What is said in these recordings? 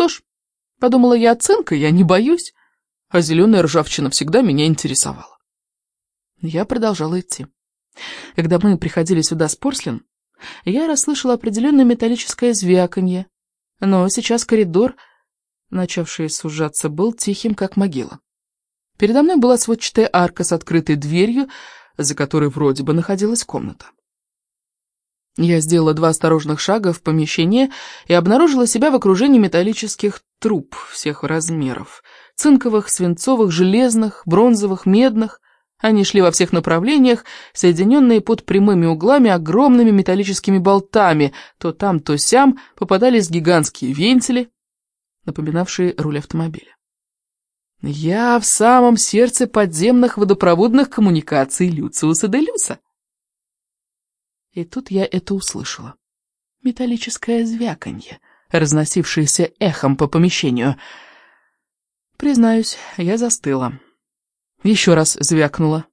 Что ж, подумала я, цинка я не боюсь, а зеленая ржавчина всегда меня интересовала. Я продолжала идти. Когда мы приходили сюда с Порслин, я расслышала определенное металлическое звяканье, но сейчас коридор, начавший сужаться, был тихим, как могила. Передо мной была сводчатая арка с открытой дверью, за которой вроде бы находилась комната. Я сделала два осторожных шага в помещение и обнаружила себя в окружении металлических труб всех размеров. Цинковых, свинцовых, железных, бронзовых, медных. Они шли во всех направлениях, соединенные под прямыми углами огромными металлическими болтами. То там, то сям попадались гигантские вентили, напоминавшие руль автомобиля. Я в самом сердце подземных водопроводных коммуникаций Люциуса де Люса. И тут я это услышала. Металлическое звяканье, разносившееся эхом по помещению. Признаюсь, я застыла. Еще раз звякнула.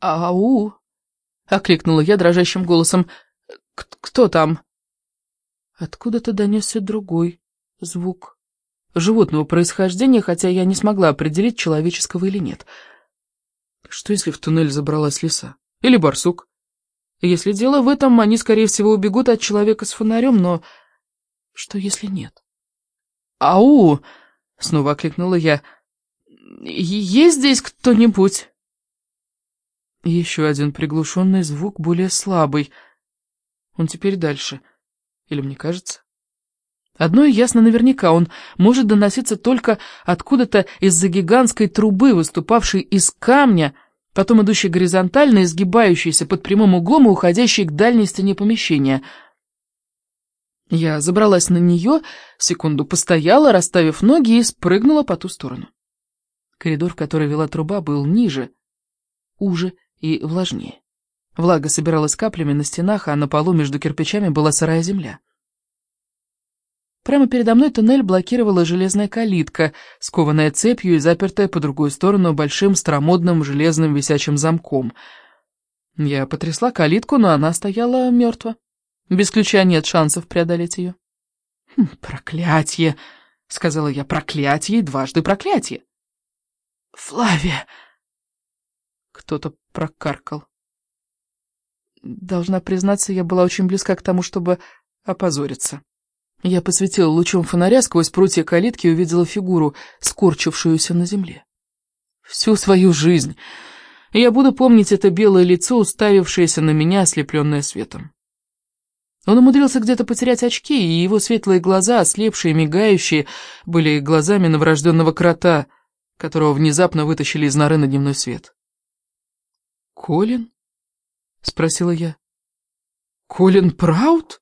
«Ау!» — окликнула я дрожащим голосом. «Кто там?» Откуда-то донесся другой звук. Животного происхождения, хотя я не смогла определить, человеческого или нет. Что если в туннель забралась лиса? Или барсук? Если дело в этом, они, скорее всего, убегут от человека с фонарем, но... Что если нет? «Ау!» — снова окликнула я. «Есть здесь кто-нибудь?» Еще один приглушенный звук, более слабый. Он теперь дальше. Или мне кажется? Одно ясно наверняка, он может доноситься только откуда-то из-за гигантской трубы, выступавшей из камня, потом идущей горизонтально, изгибающейся под прямым углом и уходящей к дальней стене помещения. Я забралась на нее, секунду постояла, расставив ноги и спрыгнула по ту сторону. Коридор, в который вела труба, был ниже, уже и влажнее. Влага собиралась каплями на стенах, а на полу между кирпичами была сырая земля. Прямо передо мной туннель блокировала железная калитка, скованная цепью и запертая по другую сторону большим старомодным железным висячим замком. Я потрясла калитку, но она стояла мертва. Без ключа нет шансов преодолеть ее. «Хм, «Проклятье!» — сказала я. «Проклятье дважды проклятие!» «Флавия!» Кто-то прокаркал. Должна признаться, я была очень близка к тому, чтобы опозориться. Я посветила лучом фонаря сквозь прутья калитки и увидела фигуру, скорчившуюся на земле. Всю свою жизнь я буду помнить это белое лицо, уставившееся на меня, ослепленное светом. Он умудрился где-то потерять очки, и его светлые глаза, ослепшие, мигающие, были глазами новорожденного крота, которого внезапно вытащили из норы на дневной свет. «Колин?» — спросила я. «Колин Праут?»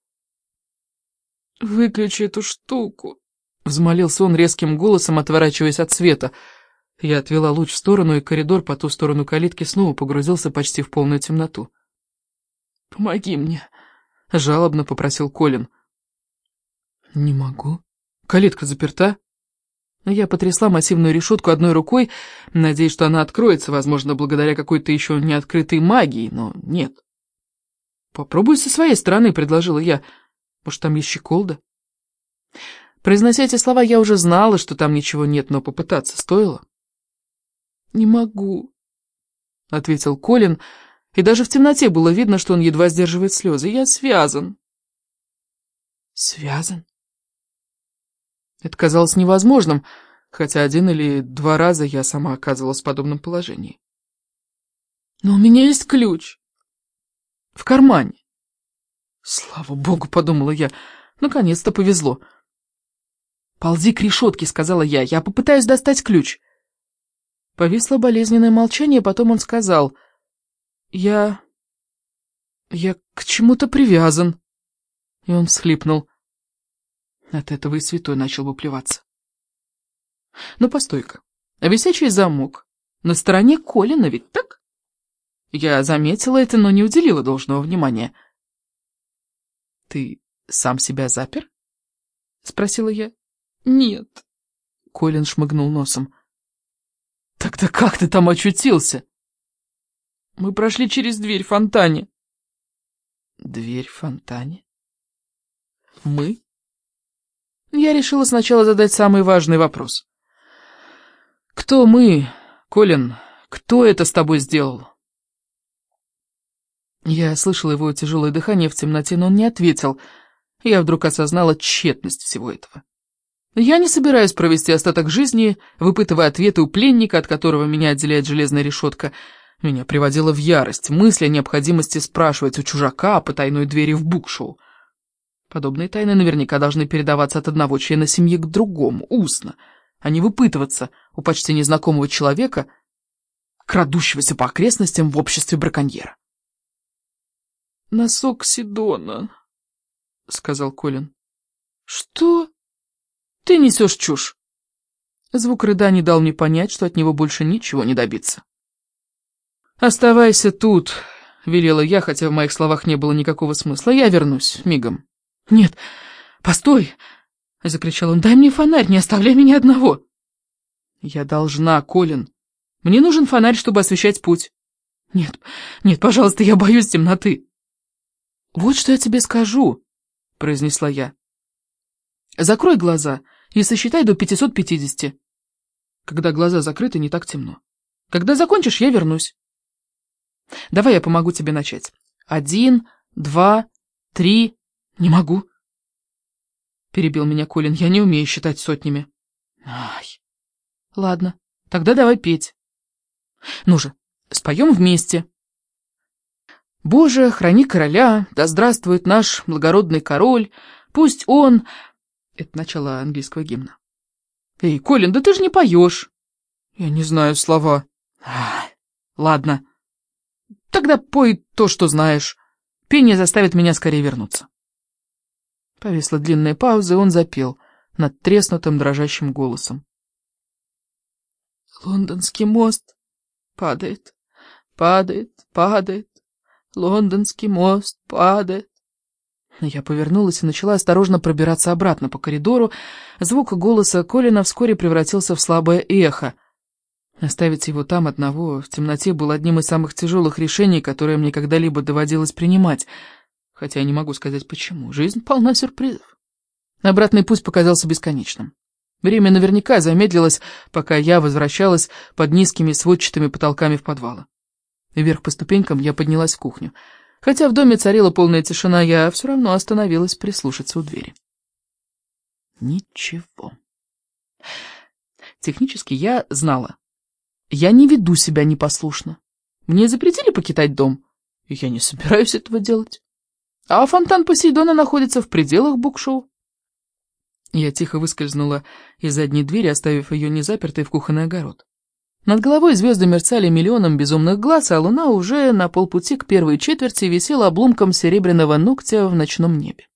«Выключи эту штуку!» Взмолился он резким голосом, отворачиваясь от света. Я отвела луч в сторону, и коридор по ту сторону калитки снова погрузился почти в полную темноту. «Помоги мне!» — жалобно попросил Колин. «Не могу. Калитка заперта». Я потрясла массивную решетку одной рукой, надеясь, что она откроется, возможно, благодаря какой-то еще не открытой магии, но нет. «Попробуй со своей стороны», — предложила я. Может, там есть щеколда? Произнося эти слова, я уже знала, что там ничего нет, но попытаться стоило. «Не могу», — ответил Колин, и даже в темноте было видно, что он едва сдерживает слезы. «Я связан». «Связан?» Это казалось невозможным, хотя один или два раза я сама оказывалась в подобном положении. «Но у меня есть ключ. В кармане. «Слава богу», — подумала я, — «наконец-то повезло». «Ползи к решетке», — сказала я, — «я попытаюсь достать ключ». Повисло болезненное молчание, потом он сказал, «Я... я к чему-то привязан». И он всхлипнул. От этого и святой начал выплеваться. «Ну, постой-ка, висячий замок на стороне Колина ведь так?» Я заметила это, но не уделила должного внимания. «Ты сам себя запер?» — спросила я. «Нет». Колин шмыгнул носом. «Тогда как ты там очутился?» «Мы прошли через дверь фонтане». «Дверь фонтане?» «Мы?» я решила сначала задать самый важный вопрос. «Кто мы, Колин? Кто это с тобой сделал?» Я слышала его тяжелое дыхание в темноте, но он не ответил. Я вдруг осознала тщетность всего этого. Я не собираюсь провести остаток жизни, выпытывая ответы у пленника, от которого меня отделяет железная решетка. Меня приводила в ярость мысль о необходимости спрашивать у чужака о потайной двери в букшоу. Подобные тайны наверняка должны передаваться от одного члена семьи к другому, устно, а не выпытываться у почти незнакомого человека, крадущегося по окрестностям в обществе браконьера. «Носок Сидона», — сказал Колин. «Что?» Ты несешь чушь. Звук рыданий дал мне понять, что от него больше ничего не добиться. «Оставайся тут», — велела я, хотя в моих словах не было никакого смысла. «Я вернусь, мигом». «Нет, постой!» — закричал он. «Дай мне фонарь, не оставляй меня одного!» «Я должна, Колин. Мне нужен фонарь, чтобы освещать путь». «Нет, нет, пожалуйста, я боюсь темноты». «Вот что я тебе скажу», — произнесла я. Закрой глаза и сосчитай до 550. Когда глаза закрыты, не так темно. Когда закончишь, я вернусь. Давай я помогу тебе начать. Один, два, три... Не могу. Перебил меня Колин. Я не умею считать сотнями. Ай. Ладно, тогда давай петь. Ну же, споем вместе. Боже, храни короля, да здравствует наш благородный король, пусть он это начало английского гимна. «Эй, Колин, да ты же не поешь!» «Я не знаю слова». «Ладно. Тогда пой то, что знаешь. Пение заставит меня скорее вернуться». Повисла длинная пауза, и он запел над треснутым дрожащим голосом. «Лондонский мост падает, падает, падает, лондонский мост падает, я повернулась и начала осторожно пробираться обратно по коридору. Звук голоса Колина вскоре превратился в слабое эхо. Оставить его там одного в темноте было одним из самых тяжелых решений, которые мне когда-либо доводилось принимать. Хотя я не могу сказать почему. Жизнь полна сюрпризов. Обратный путь показался бесконечным. Время наверняка замедлилось, пока я возвращалась под низкими сводчатыми потолками в подвалы. Вверх по ступенькам я поднялась в кухню. Хотя в доме царила полная тишина, я все равно остановилась прислушаться у двери. Ничего. Технически я знала. Я не веду себя непослушно. Мне запретили покидать дом, я не собираюсь этого делать. А фонтан Посейдона находится в пределах букшоу. Я тихо выскользнула из задней двери, оставив ее незапертой в кухонный огород. Над головой звезды мерцали миллионом безумных глаз, а луна уже на полпути к первой четверти висела обломком серебряного ногтя в ночном небе.